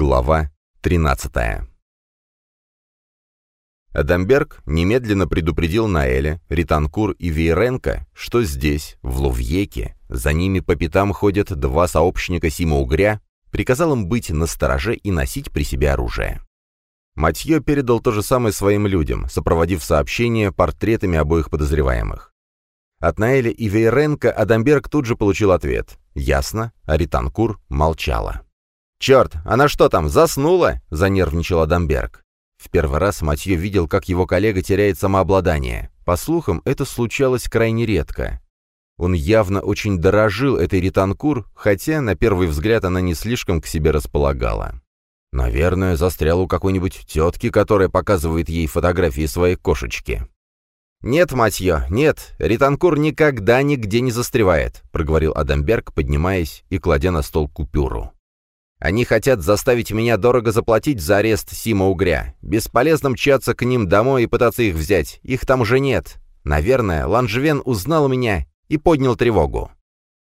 Глава 13 Адамберг немедленно предупредил Наэля, Ританкур и Вейренко, что здесь, в Лувьеке, за ними по пятам ходят два сообщника Сима Угря, приказал им быть настороже и носить при себе оружие. Матье передал то же самое своим людям, сопроводив сообщение портретами обоих подозреваемых. От Наэля и Вейренко Адамберг тут же получил ответ. Ясно, а Ританкур молчала. «Черт, она что там, заснула?» — занервничал Адамберг. В первый раз Матье видел, как его коллега теряет самообладание. По слухам, это случалось крайне редко. Он явно очень дорожил этой Ританкур, хотя, на первый взгляд, она не слишком к себе располагала. Наверное, застрял у какой-нибудь тетки, которая показывает ей фотографии своей кошечки. «Нет, Матье, нет, Ританкур никогда нигде не застревает», — проговорил Адамберг, поднимаясь и кладя на стол купюру. Они хотят заставить меня дорого заплатить за арест Сима Угря. Бесполезно мчаться к ним домой и пытаться их взять. Их там уже нет. Наверное, Ланжевен узнал меня и поднял тревогу».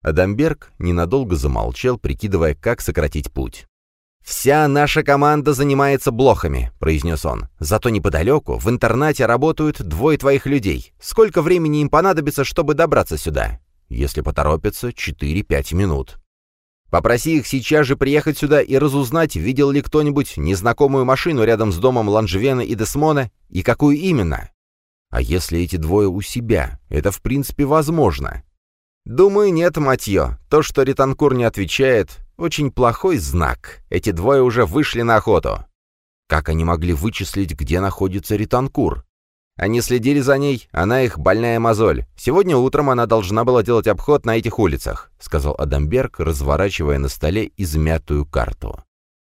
Адамберг ненадолго замолчал, прикидывая, как сократить путь. «Вся наша команда занимается блохами», — произнес он. «Зато неподалеку, в интернате, работают двое твоих людей. Сколько времени им понадобится, чтобы добраться сюда?» «Если поторопятся, 4-5 минут». Попроси их сейчас же приехать сюда и разузнать, видел ли кто-нибудь незнакомую машину рядом с домом Ланжвена и Десмона, и какую именно. А если эти двое у себя? Это в принципе возможно. Думаю, нет, Матье. То, что Ританкур не отвечает, очень плохой знак. Эти двое уже вышли на охоту. Как они могли вычислить, где находится Ританкур? Они следили за ней, она их больная мозоль. Сегодня утром она должна была делать обход на этих улицах», — сказал Адамберг, разворачивая на столе измятую карту.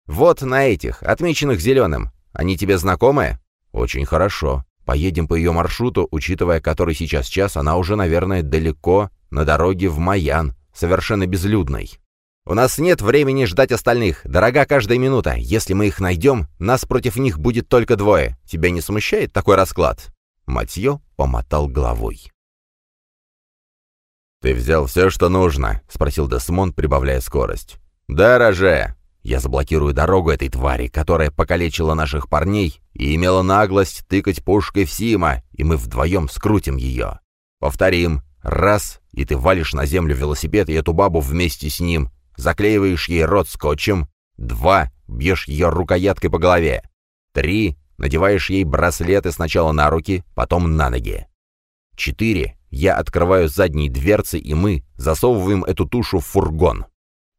«Вот на этих, отмеченных зеленым. Они тебе знакомы?» «Очень хорошо. Поедем по ее маршруту, учитывая, который сейчас час, она уже, наверное, далеко, на дороге в Маян, совершенно безлюдной». «У нас нет времени ждать остальных. Дорога каждая минута. Если мы их найдем, нас против них будет только двое. Тебя не смущает такой расклад?» Матье помотал головой. «Ты взял все, что нужно?» — спросил Десмонд, прибавляя скорость. «Да, Роже. Я заблокирую дорогу этой твари, которая покалечила наших парней и имела наглость тыкать пушкой в Сима, и мы вдвоем скрутим ее. Повторим. Раз, и ты валишь на землю велосипед и эту бабу вместе с ним, заклеиваешь ей рот скотчем. Два, бьешь ее рукояткой по голове. Три, Надеваешь ей браслеты сначала на руки, потом на ноги. Четыре. Я открываю задние дверцы, и мы засовываем эту тушу в фургон.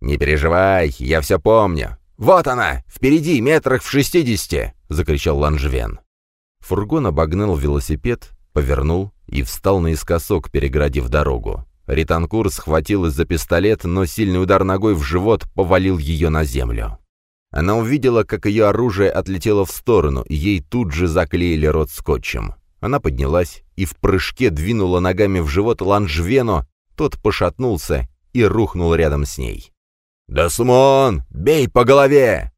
«Не переживай, я все помню. Вот она, впереди, метрах в шестидесяти!» — закричал Ланжвен. Фургон обогнал велосипед, повернул и встал наискосок, переградив дорогу. Ританкур схватил из-за пистолет, но сильный удар ногой в живот повалил ее на землю. Она увидела, как ее оружие отлетело в сторону, и ей тут же заклеили рот скотчем. Она поднялась и в прыжке двинула ногами в живот Ланжвену, тот пошатнулся и рухнул рядом с ней. «Дасмон, бей по голове!»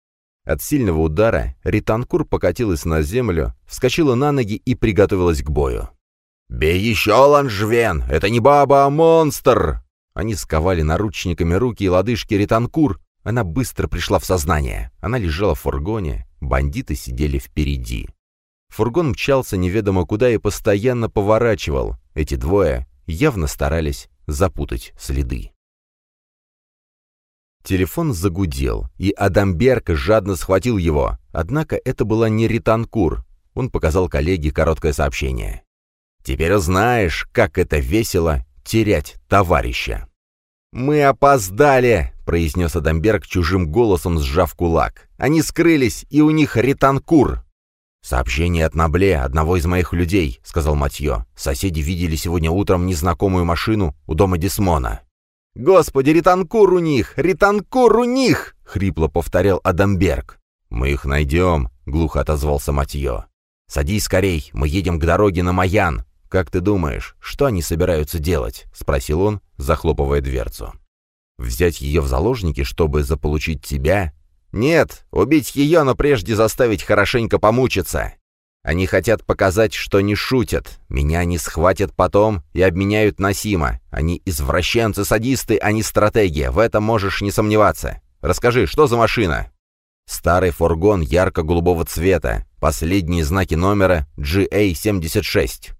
От сильного удара Ританкур покатилась на землю, вскочила на ноги и приготовилась к бою. «Бей еще, Ланжвен! Это не баба, а монстр!» Они сковали наручниками руки и лодыжки Ританкур, она быстро пришла в сознание. Она лежала в фургоне, бандиты сидели впереди. Фургон мчался неведомо куда и постоянно поворачивал. Эти двое явно старались запутать следы. Телефон загудел, и Адамберг жадно схватил его. Однако это была не Ританкур. Он показал коллеге короткое сообщение. «Теперь узнаешь, как это весело терять товарища». «Мы опоздали!» — произнес Адамберг чужим голосом, сжав кулак. «Они скрылись, и у них ретанкур!» «Сообщение от Набле, одного из моих людей», — сказал Матье. «Соседи видели сегодня утром незнакомую машину у дома Дисмона». «Господи, ретанкур у них! Ретанкур у них!» — хрипло повторял Адамберг. «Мы их найдем», — глухо отозвался Матье. «Садись скорей, мы едем к дороге на Маян. «Как ты думаешь, что они собираются делать?» — спросил он, захлопывая дверцу. «Взять ее в заложники, чтобы заполучить тебя?» «Нет, убить ее, но прежде заставить хорошенько помучиться. Они хотят показать, что не шутят. Меня они схватят потом и обменяют на Сима. Они извращенцы-садисты, а не стратегия. В этом можешь не сомневаться. Расскажи, что за машина?» Старый фургон ярко-голубого цвета, последние знаки номера GA-76.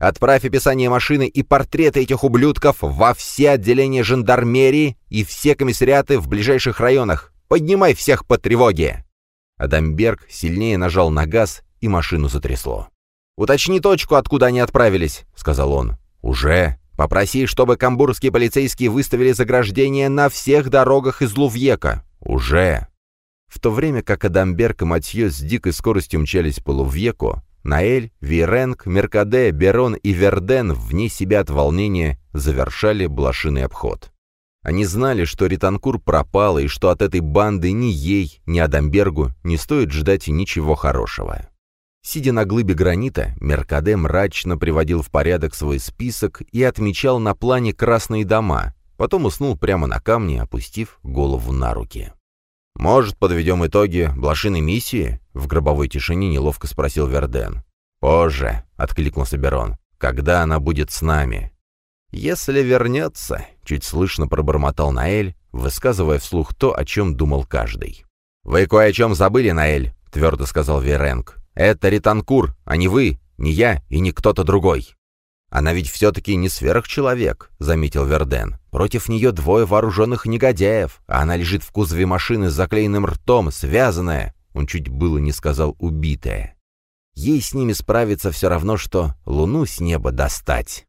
Отправь описание машины и портреты этих ублюдков во все отделения жандармерии и все комиссариаты в ближайших районах. Поднимай всех по тревоге!» Адамберг сильнее нажал на газ, и машину затрясло. «Уточни точку, откуда они отправились», — сказал он. «Уже. Попроси, чтобы камбурские полицейские выставили заграждение на всех дорогах из Лувьека. Уже». В то время как Адамберг и Матье с дикой скоростью мчались по Лувьеку, Наэль, Виренг, Меркаде, Берон и Верден вне себя от волнения завершали блошиный обход. Они знали, что Ританкур пропала и что от этой банды ни ей, ни Адамбергу не стоит ждать ничего хорошего. Сидя на глыбе гранита, Меркаде мрачно приводил в порядок свой список и отмечал на плане красные дома, потом уснул прямо на камне, опустив голову на руки. «Может, подведем итоги блошиной миссии?» — в гробовой тишине неловко спросил Верден. «Позже», — откликнулся Берон, — «когда она будет с нами?» «Если вернется», — чуть слышно пробормотал Наэль, высказывая вслух то, о чем думал каждый. «Вы кое о чем забыли, Наэль», — твердо сказал Веренг. «Это Ританкур, а не вы, не я и не кто-то другой». «Она ведь все-таки не сверхчеловек», — заметил Верден. «Против нее двое вооруженных негодяев, а она лежит в кузове машины с заклеенным ртом, связанная». Он чуть было не сказал «убитая». Ей с ними справиться все равно, что луну с неба достать.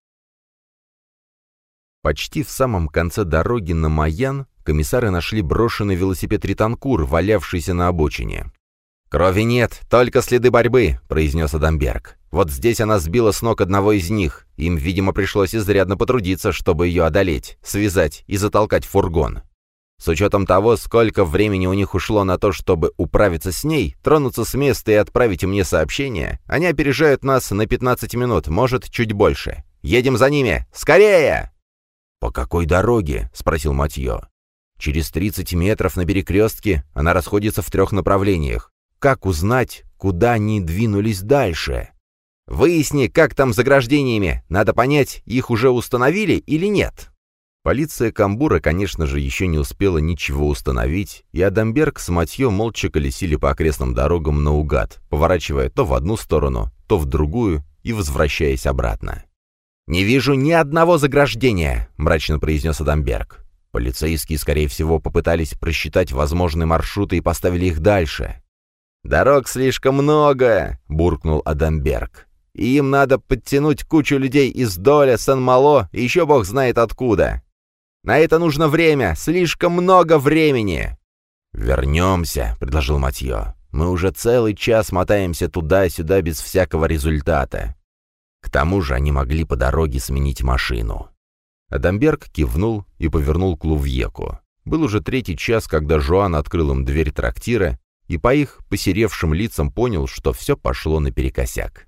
Почти в самом конце дороги на Маян комиссары нашли брошенный велосипед Ританкур, валявшийся на обочине. «Крови нет, только следы борьбы», — произнес Адамберг. «Вот здесь она сбила с ног одного из них. Им, видимо, пришлось изрядно потрудиться, чтобы ее одолеть, связать и затолкать в фургон. С учетом того, сколько времени у них ушло на то, чтобы управиться с ней, тронуться с места и отправить мне сообщение, они опережают нас на 15 минут, может, чуть больше. Едем за ними! Скорее!» «По какой дороге?» — спросил Матье. «Через 30 метров на перекрестке она расходится в трех направлениях. Как узнать, куда они двинулись дальше? Выясни, как там с заграждениями. Надо понять, их уже установили или нет. Полиция Камбура, конечно же, еще не успела ничего установить, и Адамберг с Матье молча колесили по окрестным дорогам наугад, поворачивая то в одну сторону, то в другую и возвращаясь обратно. «Не вижу ни одного заграждения», — мрачно произнес Адамберг. Полицейские, скорее всего, попытались просчитать возможные маршруты и поставили их дальше. «Дорог слишком много», — буркнул Адамберг. «И им надо подтянуть кучу людей из Доля, Сан-Мало и еще бог знает откуда. На это нужно время, слишком много времени». «Вернемся», — предложил Матье. «Мы уже целый час мотаемся туда-сюда без всякого результата». К тому же они могли по дороге сменить машину. Адамберг кивнул и повернул к Лувьеку. Был уже третий час, когда Жуан открыл им дверь трактира и по их посеревшим лицам понял, что все пошло наперекосяк.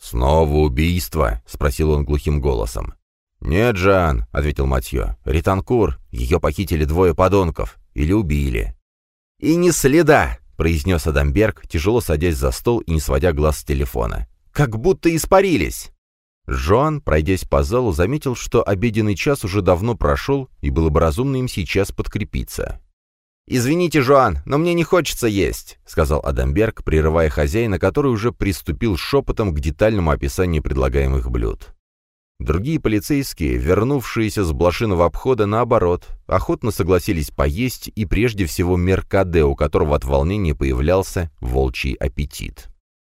«Снова убийство?» — спросил он глухим голосом. «Нет, Жан», — ответил Матье. «Ританкур, ее похитили двое подонков. Или убили». «И ни следа!» — произнес Адамберг, тяжело садясь за стол и не сводя глаз с телефона. «Как будто испарились!» Жоан, пройдясь по залу, заметил, что обеденный час уже давно прошел, и было бы разумно им сейчас подкрепиться. «Извините, Жоан, но мне не хочется есть», — сказал Адамберг, прерывая хозяина, который уже приступил шепотом к детальному описанию предлагаемых блюд. Другие полицейские, вернувшиеся с блошиного обхода, наоборот, охотно согласились поесть, и прежде всего Меркаде, у которого от волнения появлялся волчий аппетит.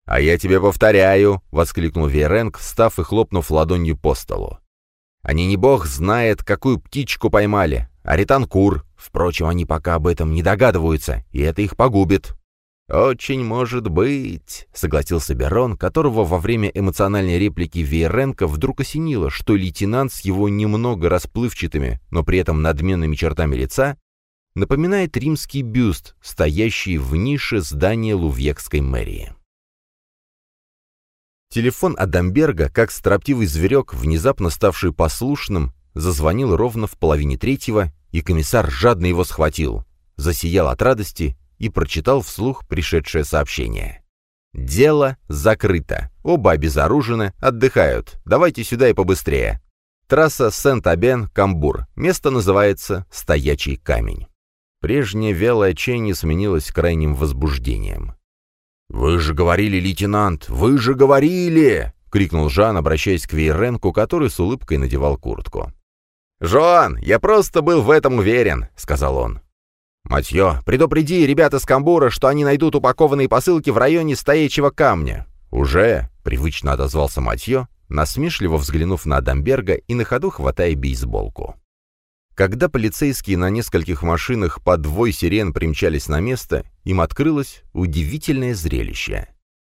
«А я тебе повторяю!» — воскликнул Вейренг, встав и хлопнув ладонью по столу. «Они не бог знает, какую птичку поймали, Аританкур. Впрочем, они пока об этом не догадываются, и это их погубит. «Очень может быть», — согласился Берон, которого во время эмоциональной реплики Вейренко вдруг осенило, что лейтенант с его немного расплывчатыми, но при этом надменными чертами лица напоминает римский бюст, стоящий в нише здания Лувьекской мэрии. Телефон Адамберга, как строптивый зверек, внезапно ставший послушным, зазвонил ровно в половине третьего, и комиссар жадно его схватил, засиял от радости и прочитал вслух пришедшее сообщение. «Дело закрыто. Оба обезоружены, отдыхают. Давайте сюда и побыстрее. Трасса Сент-Абен-Камбур. Место называется «Стоячий камень». Прежнее вялое отчаяние сменилось крайним возбуждением. «Вы же говорили, лейтенант! Вы же говорили!» — крикнул Жан, обращаясь к Вейренку, который с улыбкой надевал куртку. «Жон, я просто был в этом уверен», — сказал он. «Матье, предупреди ребята с Камбура, что они найдут упакованные посылки в районе стоячего камня». «Уже?» — привычно отозвался Матье, насмешливо взглянув на Адамберга и на ходу хватая бейсболку. Когда полицейские на нескольких машинах по двой сирен примчались на место, им открылось удивительное зрелище.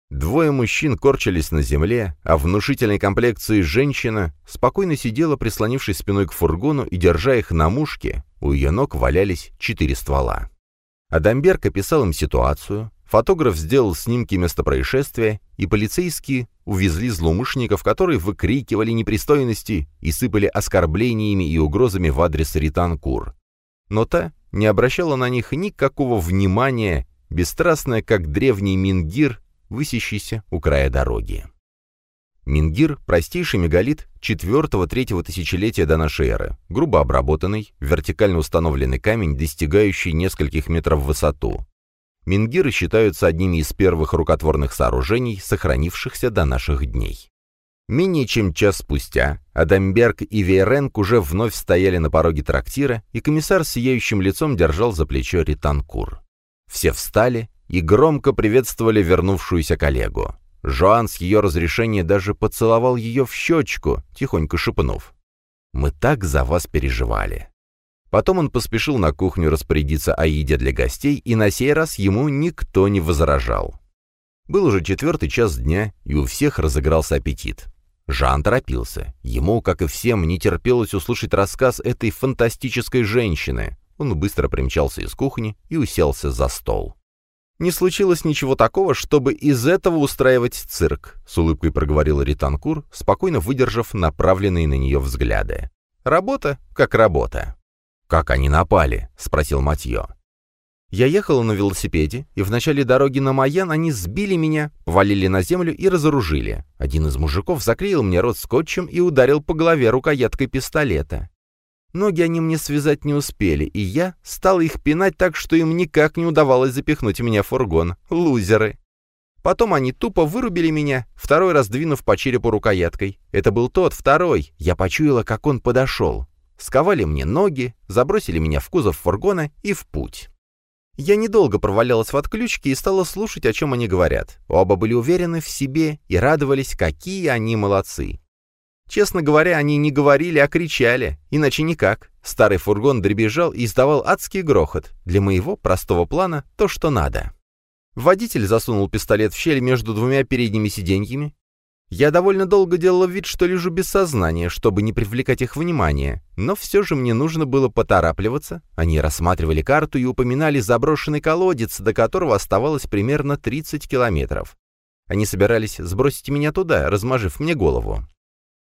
Двое мужчин корчились на земле, а внушительной комплекции женщина спокойно сидела, прислонившись спиной к фургону и держа их на мушке, у ее ног валялись четыре ствола. Адамберг описал им ситуацию, фотограф сделал снимки места происшествия, и полицейские увезли злоумышленников, которые выкрикивали непристойности и сыпали оскорблениями и угрозами в адрес Ританкур. Но та не обращала на них никакого внимания, бесстрастная, как древний Мингир, высящийся у края дороги. Мингир – простейший мегалит 4-3 тысячелетия до нашей эры, грубо обработанный, вертикально установленный камень, достигающий нескольких метров в высоту. Мингиры считаются одними из первых рукотворных сооружений, сохранившихся до наших дней. Менее чем час спустя Адамберг и Вейренк уже вновь стояли на пороге трактира, и комиссар с сияющим лицом держал за плечо Ританкур. Все встали и громко приветствовали вернувшуюся коллегу. Жоан с ее разрешения даже поцеловал ее в щечку, тихонько шепнув. «Мы так за вас переживали». Потом он поспешил на кухню распорядиться о еде для гостей, и на сей раз ему никто не возражал. Был уже четвертый час дня, и у всех разыгрался аппетит. Жан торопился. Ему, как и всем, не терпелось услышать рассказ этой фантастической женщины. Он быстро примчался из кухни и уселся за стол. «Не случилось ничего такого, чтобы из этого устраивать цирк», — с улыбкой проговорила Ританкур, спокойно выдержав направленные на нее взгляды. «Работа как работа». «Как они напали?» — спросил Матье. Я ехала на велосипеде, и в начале дороги на Майян они сбили меня, повалили на землю и разоружили. Один из мужиков заклеил мне рот скотчем и ударил по голове рукояткой пистолета. Ноги они мне связать не успели, и я стала их пинать так, что им никак не удавалось запихнуть меня в фургон. Лузеры. Потом они тупо вырубили меня, второй раз двинув по черепу рукояткой. Это был тот, второй. Я почуяла, как он подошел. Сковали мне ноги, забросили меня в кузов фургона и в путь. Я недолго провалялась в отключке и стала слушать, о чем они говорят. Оба были уверены в себе и радовались, какие они молодцы. Честно говоря, они не говорили, а кричали, иначе никак. Старый фургон дребезжал и издавал адский грохот. Для моего простого плана то, что надо. Водитель засунул пистолет в щель между двумя передними сиденьями. Я довольно долго делала вид, что лежу без сознания, чтобы не привлекать их внимание, но все же мне нужно было поторапливаться. Они рассматривали карту и упоминали заброшенный колодец, до которого оставалось примерно 30 километров. Они собирались сбросить меня туда, размажив мне голову.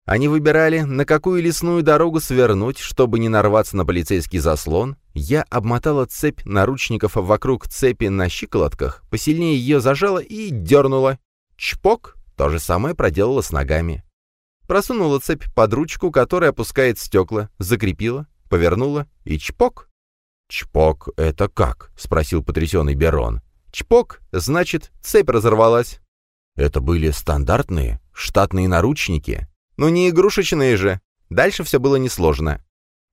Они выбирали, на какую лесную дорогу свернуть, чтобы не нарваться на полицейский заслон. Я обмотала цепь наручников вокруг цепи на щиколотках, посильнее ее зажала и дернула. Чпок! То же самое проделала с ногами. Просунула цепь под ручку, которая опускает стекла, закрепила, повернула и чпок. «Чпок — это как?» — спросил потрясенный Берон. «Чпок, значит, цепь разорвалась». «Это были стандартные, штатные наручники?» Ну не игрушечные же. Дальше все было несложно.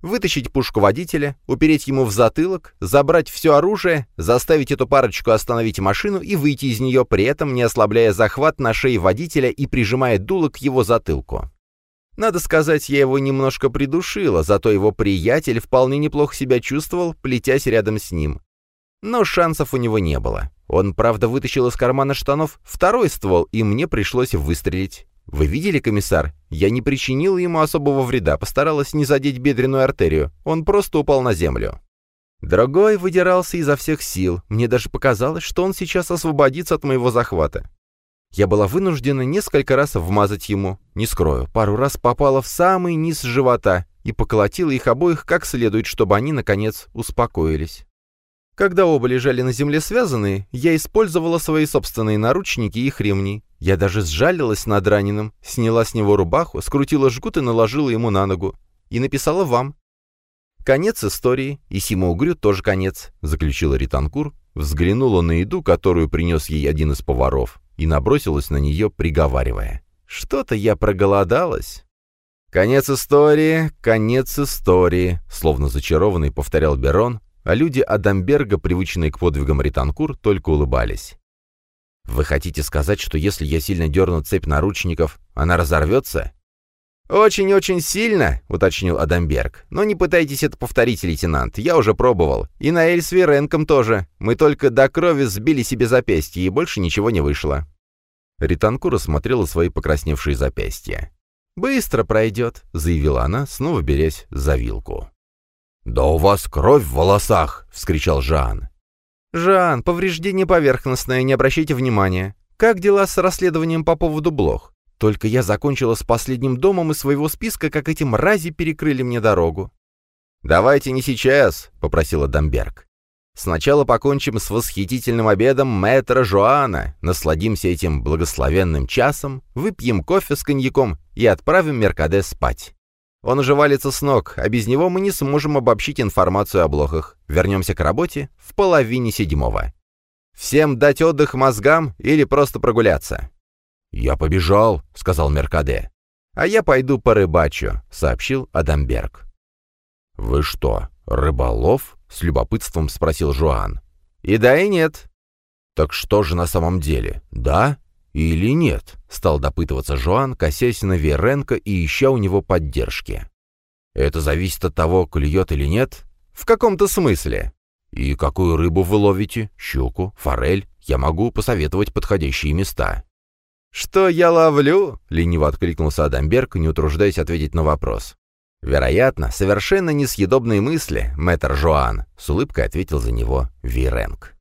Вытащить пушку водителя, упереть ему в затылок, забрать все оружие, заставить эту парочку остановить машину и выйти из нее, при этом не ослабляя захват на шее водителя и прижимая дуло к его затылку. Надо сказать, я его немножко придушила, зато его приятель вполне неплохо себя чувствовал, плетясь рядом с ним. Но шансов у него не было. Он, правда, вытащил из кармана штанов второй ствол, и мне пришлось выстрелить. «Вы видели, комиссар? Я не причинил ему особого вреда, постаралась не задеть бедренную артерию. Он просто упал на землю». Другой выдирался изо всех сил. Мне даже показалось, что он сейчас освободится от моего захвата. Я была вынуждена несколько раз вмазать ему. Не скрою, пару раз попала в самый низ живота и поколотила их обоих как следует, чтобы они, наконец, успокоились. Когда оба лежали на земле связанные, я использовала свои собственные наручники и их ремни. Я даже сжалилась над раненым, сняла с него рубаху, скрутила жгут и наложила ему на ногу. И написала вам. «Конец истории, и Сима Угрю тоже конец», — заключила Ританкур, взглянула на еду, которую принес ей один из поваров, и набросилась на нее, приговаривая. «Что-то я проголодалась». «Конец истории, конец истории», — словно зачарованный повторял Берон, а люди Адамберга, привычные к подвигам Ританкур, только улыбались. «Вы хотите сказать, что если я сильно дерну цепь наручников, она разорвется?» «Очень-очень сильно», — уточнил Адамберг. «Но не пытайтесь это повторить, лейтенант. Я уже пробовал. И на Эль с Веренком тоже. Мы только до крови сбили себе запястье, и больше ничего не вышло». Ританкур осмотрела свои покрасневшие запястья. «Быстро пройдет», — заявила она, снова берясь за вилку. «Да у вас кровь в волосах!» — вскричал Жан. «Жан, повреждение поверхностное, не обращайте внимания. Как дела с расследованием по поводу блох? Только я закончила с последним домом из своего списка, как эти мрази перекрыли мне дорогу». «Давайте не сейчас», — попросила Дамберг. «Сначала покончим с восхитительным обедом мэтра Жоана, насладимся этим благословенным часом, выпьем кофе с коньяком и отправим Меркаде спать. Он уже валится с ног, а без него мы не сможем обобщить информацию о блохах. Вернемся к работе в половине седьмого. Всем дать отдых мозгам или просто прогуляться?» «Я побежал», — сказал Меркаде. «А я пойду порыбачу», — сообщил Адамберг. «Вы что, рыболов?» — с любопытством спросил Жуан. «И да, и нет». «Так что же на самом деле, да или нет?» — стал допытываться Жуан, косясь на Веренко и ища у него поддержки. «Это зависит от того, клюет или нет?» «В каком-то смысле». «И какую рыбу вы ловите? Щуку? Форель? Я могу посоветовать подходящие места». «Что я ловлю?» — лениво откликнулся Адамберг, не утруждаясь ответить на вопрос. «Вероятно, совершенно несъедобные мысли, мэтр Жоан», — с улыбкой ответил за него Виренг.